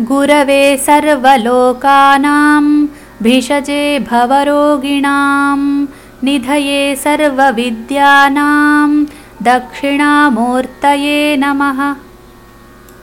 गुरवे सर्वलोकानां भिषजे भवरोगिणां निधये सर्वविद्यानां दक्षिणामूर्तये नमः।